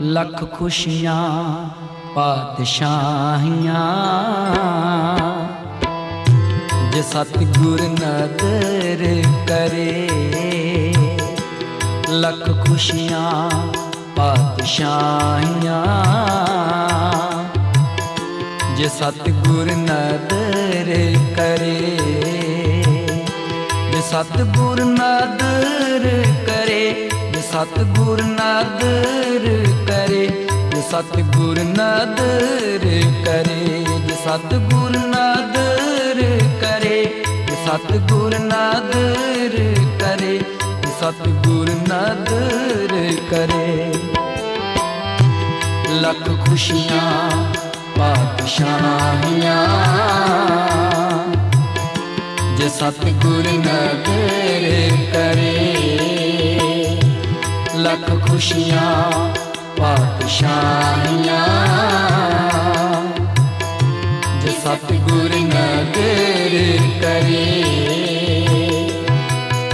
ਲੱਖ ਖੁਸ਼ੀਆਂ, ਪਾਤਸ਼ਾਹੀਆਂ। ਜੇ ਸਤਿਗੁਰ ਨਦਰ ਕਰੇ, ਲੱਖ ਖੁਸ਼ੀਆਂ, ਪਾਤਸ਼ਾਹੀਆਂ। ਜੇ ਸਤਿਗੁਰ ਨਦਰ ਕਰੇ, ਜੇ ਸਤਿਗੁਰ ਨਦਰ ਕਰੇ ਸਤਿਗੁਰ ਨਦਰ ਕਰੇ, ਜੇ ਸਤਿਗੁਰ ਨਦਰ ਕਰੇ, ਜੇ ਸਤਿਗੁਰ ਨਦਰ ਕਰੇ, ਜੇ ਸਤਿਗੁਰ ਨਦਰ ਕਰੇ, ਜੇ ਸਤਿਗੁਰ ਨਦਰ ਕਰੇ। ਲੱਖ ਖੁਸ਼ੀਆਂ ਪਾਤਸ਼ਾਹੀਆਂ ਜੇ ਸਤਿਗੁਰ ਨਦਰ ਕਰੇ ਲੱਖ ਖੁਸ਼ੀਆਂ ਪਾਤਸ਼ਾਹੀਆਂ। ਜੇ ਸਤਿਗੁਰ ਨਦਰ ਕਰੇ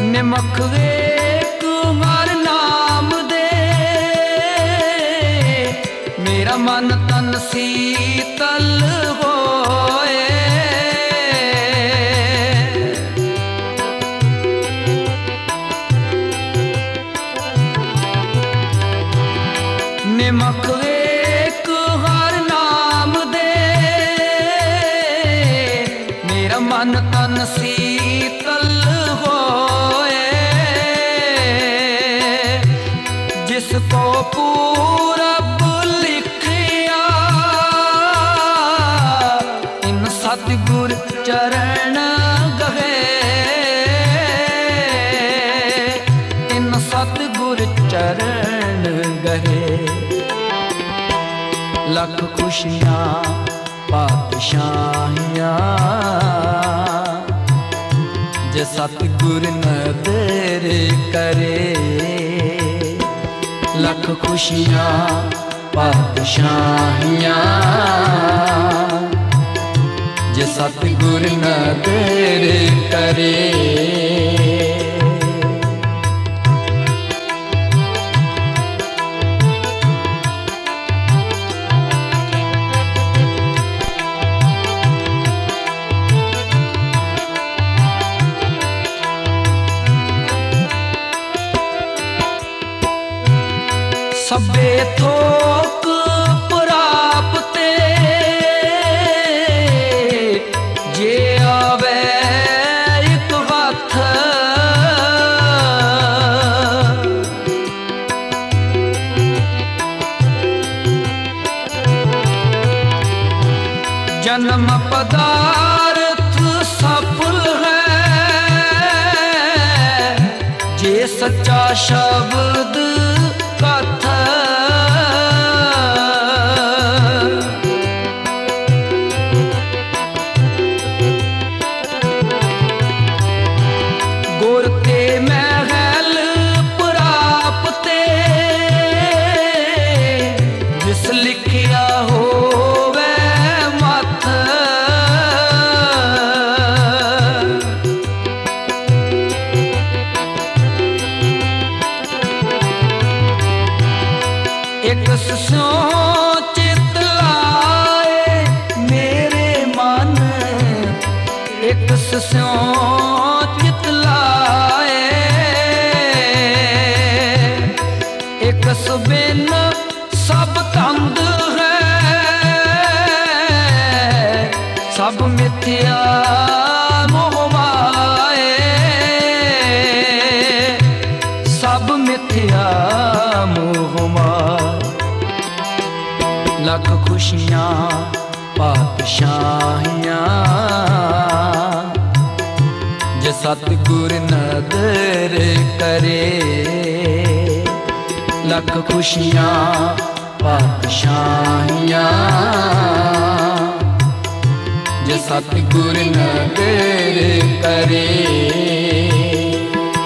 ਨਿਮਖ ਵੇਖ ਹਰ ਨਾਮ ਦੇ। ਮੇਰਾ ਮਨ ਸੀਤਲ ਹੋਏ, ਜਿਸ ਕੋ ਪੂਰਬ ਲਿਖਿਆ, ਇਨ ਸਤਿਗੁਰ ਚਰਨ ਗਏ ਇਨ ਸਤਿਗੁਰ ਚਰਨ ਗਏ ਲੱਖ ਖੁਸ਼ੀਆਂ, ਪਾਤਸ਼ਾਹੀਆਂ ਸਤਿਗੁਰ ਨਦਰ ਕਰੇ। ਲੱਖ ਖੁਸ਼ੀਆਂ ਪਾਤਸ਼ਾਹੀਆਂ। ਜੇ ਸਤਿਗੁਰ ਨਦਰ ਕਰੇ ਸਭੇ ਥੋਕ ਪ੍ਰਾਪਤੇ। ਜੇ ਆਵੇ ਇੱਕ ਹੱਥ ਜਨਮ ਪਦਾਰਥ ਸਫਲ ਹੈ। ਜੇ ਸੱਚਾ ਸ਼ਬਦ ਇੱਕ ਸੋ ਚਿਤ ਲਾਏ, ਇੱਕ ਸੁਬਿਨ ਸਭ ਤੰਦ ਹੈ, ਸਭ ਮਿਥਿਆ ਮੋਹਮਾਏ ਸਭ ਮਿਥਿਆ ਮੋਹ ਲੱਖ ਖੁਸ਼ੀਆਂ ਪਾਤਸ਼ਾਹੀਆਂ ਜੇ ਸਤਿਗੁਰ ਨਦਰ ਕਰੇ, ਲੱਖ ਖੁਸ਼ੀਆਂ ਪਾਤਸ਼ਾਹੀਆਂ। ਜੇ ਸਤਿਗੁਰ ਨਦਰ ਕਰੇ,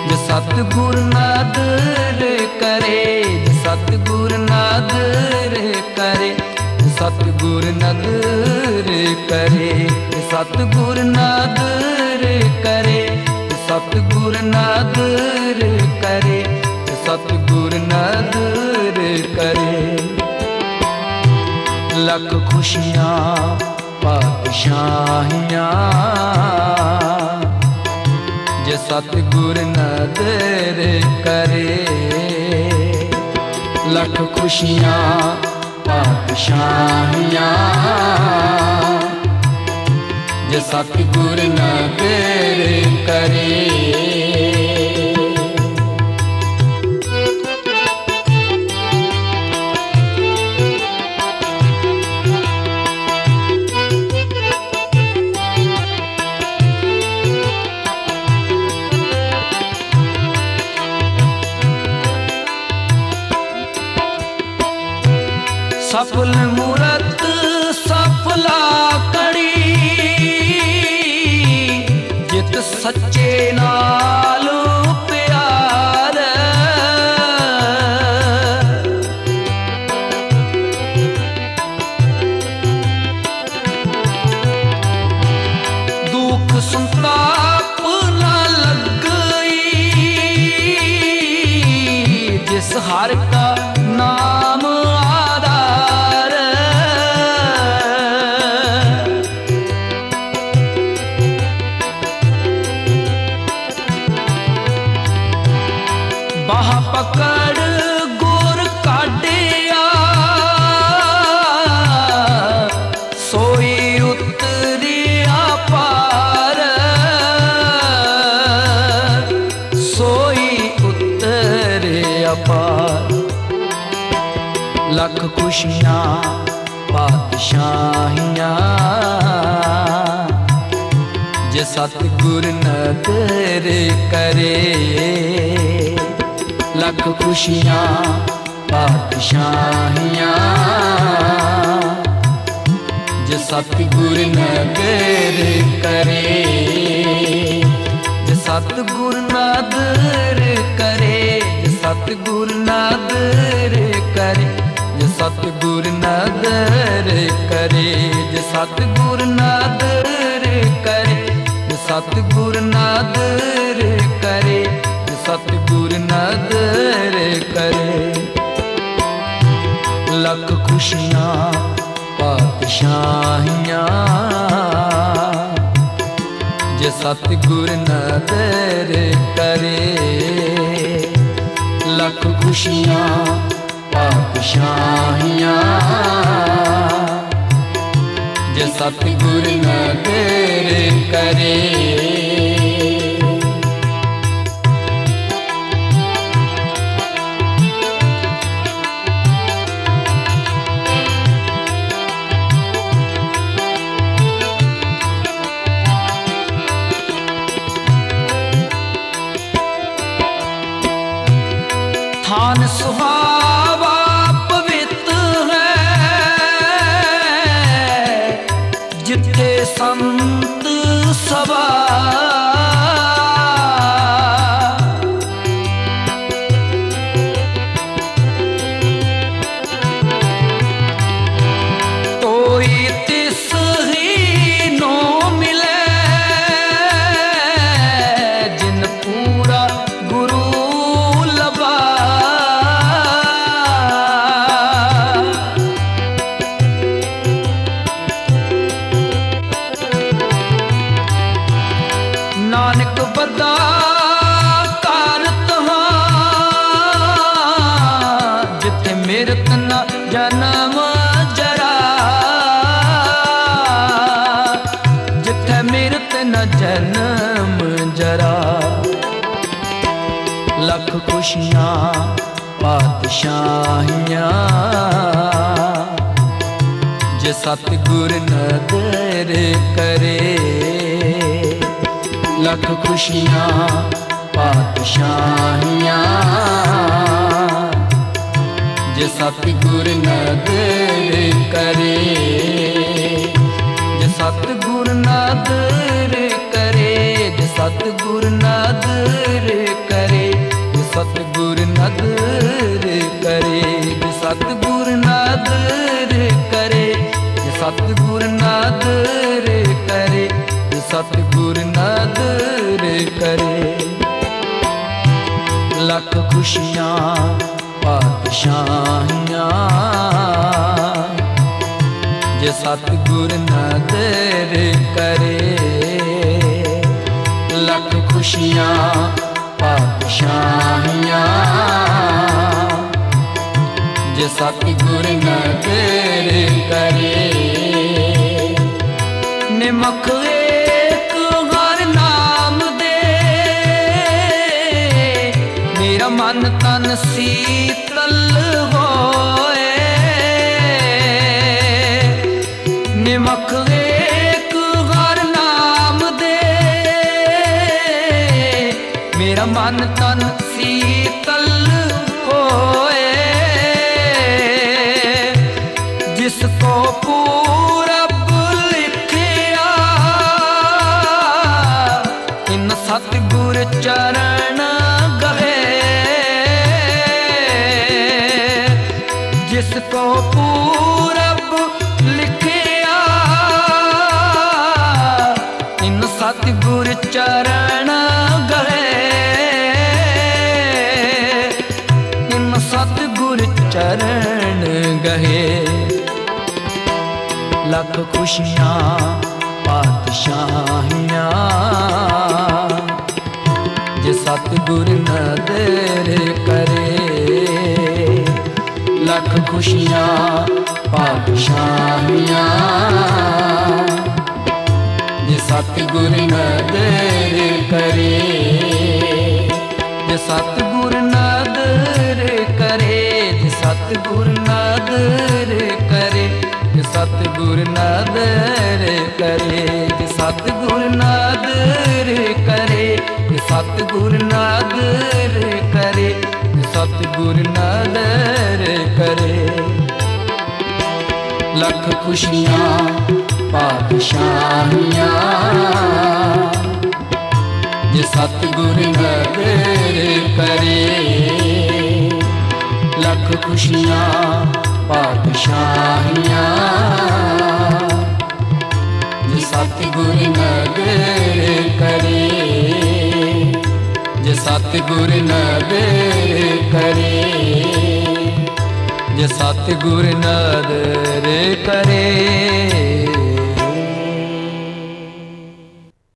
ਜੇ ਸਤਿਗੁਰ ਨਦਰ ਕਰੇ, ਜੇ ਸਤਿਗੁਰ ਨਦਰ ਕਰੇ ਸਤਿਗੁਰ ਨਦਰ ਕਰੇ ਜੇ ਸਤਿਗੁਰ ਨਦਰ ਕਰੇ ਜੇ ਸਤਿਗੁਰ ਨਦਰ ਕਰੇ ਜੇ ਸਤਿਗੁਰ ਨਦਰ ਕਰੇ। ਖੁਸ਼ੀਆਂ, ਪਾਤਸ਼ਾਹੀਆਂ, ਜੇ ਸਤਿਗੁਰ ਨਦਰ ਕਰੇ, ਲੱਖ ਖੁਸ਼ੀਆਂ ਪਾਤਸ਼ਾਹੀਆਂ। ਜੇ ਸਤਿਗੁਰ ਨਦਰ ਕਰੇ ਜਿਤ ਸੱਚੇ ਨਾਲ ਲੱਖ ਖੁਸ਼ੀਆਂ ਪਾਤਸ਼ਾਹੀਆਂ ਜੇ ਸਤਿਗੁਰ ਨਦਰ ਕਰੇ, ਲੱਖ ਖੁਸ਼ੀਆਂ ਪਾਤਸ਼ਾਹੀਆਂ ਜੇ ਸਤਿਗੁਰ ਨਦਰ ਕਰੇ, ਜੇ ਸਤਿਗੁਰ ਨਦਰ ਕਰੇ, ਜੇ ਸਤਿਗੁਰ ਨਦਰ ਕਰੇ। ਸਤਿਗੁਰ ਨਦਰ ਕਰੇ, ਜੇ ਸਤਿਗੁਰ ਨਦਰ ਕਰੇ, ਜੇ ਸਤਿਗੁਰ ਨਦਰ ਕਰੇ, ਜੇ ਸਤਿਗੁਰ ਨਦਰ ਕਰੇ। ਲੱਖ ਖੁਸ਼ੀਆਂ, ਪਾਤਸ਼ਾਹੀਆਂ, ਜੇ ਸਤਿਗੁਰ ਨਦਰ ਕਰੇ, ਲੱਖ ਖੁਸ਼ੀਆਂ ਪਾਤਸ਼ਾਹੀਆਂ ਜੇ ਸਤਿਗੁਰ ਨਦਰ ਕਰੇ ਸਭਾ ਜਨਮ ਜਰਾ। ਲੱਖ ਖੁਸ਼ੀਆਂ, ਪਾਤਸ਼ਾਹੀਆਂ। ਜੇ ਸਤਿਗੁਰ ਨਦਰ ਕਰੇ, ਲੱਖ ਖੁਸ਼ੀਆਂ, ਪਾਤਸ਼ਾਹੀਆਂ। ਜੇ ਸਤਿਗੁਰ ਨਦਰ ਕਰੇ ਸਤਿਗੁਰ ਨਦਰ ਕਰੇ ਜੇ ਸਤਿਗੁਰ ਨਦਰ ਕਰੇ ਜੇ ਸਤਿਗੁਰ ਨਦਰ ਕਰੇ ਜੇ ਸਤਿਗੁਰ ਨਦਰ ਕਰੇ ਜੇ ਸਤਿਗੁਰ ਨਦਰ ਕਰੇ। ਲੱਖ ਖੁਸ਼ੀਆਂ, ਪਾਤਸ਼ਾਹੀਆਂ, ਜੇ ਸਤਿਗੁਰ ਨਦਰ ਕਰੇ ਖੁਸ਼ੀਆਂ ਪਾਤਸ਼ਾਹੀਆਂ। ਜੇ ਸਤਿਗੁਰ ਨਦਰ ਕਰੇ ਨਿਮਖ ਦੇ। ਮੇਰਾ ਮਨ ਤਨ ਸੀਤ ਮਨ ਤਨ ਸੀਤਲ ਹੋ ਖੁਸ਼ੀਆਂ, ਪਾਤਸ਼ਾਹੀਆਂ। ਜੇ ਸਤਿਗੁਰ ਨਦਰ ਕਰੇ, ਲੱਖ ਖੁਸ਼ੀਆਂ, ਪਾਤਸ਼ਾਹੀਆਂ। ਜੇ ਸਤਿਗੁਰ ਨਦਰ ਕਰੇ, ਜੇ ਸਤਿਗੁਰ ਨਦਰ ਕਰੇ, ਜੇ ਸਤਿਗੁਰ ਨਦਰ ਕਰੇ ਸਤਿਗੁਰ ਨਦਰ ਕਰੇ ਕਿ ਸਤਿਗੁਰ ਨਦਰ ਕਰੇ, ਜੇ ਸਤਿਗੁਰ ਨਦਰ ਕਰੇ, ਜੇ ਸਤਿਗੁਰ ਨਦਰ ਕਰੇ। ਲੱਖ ਖੁਸ਼ੀਆਂ, ਪਾਤਸ਼ਾਹੀਆਂ, ਜੇ ਸਤਿਗੁਰ ਨਦਰ ਕਰੇ। ਲੱਖ ਖੁਸ਼ੀਆਂ, ਪਾਤਸ਼ਾਹੀਆਂ ਸਤਿਗੁਰ ਨਦਰ ਕਰੇ। ਜੇ ਸਤਿਗੁਰ ਨਦਰ ਕਰੇ।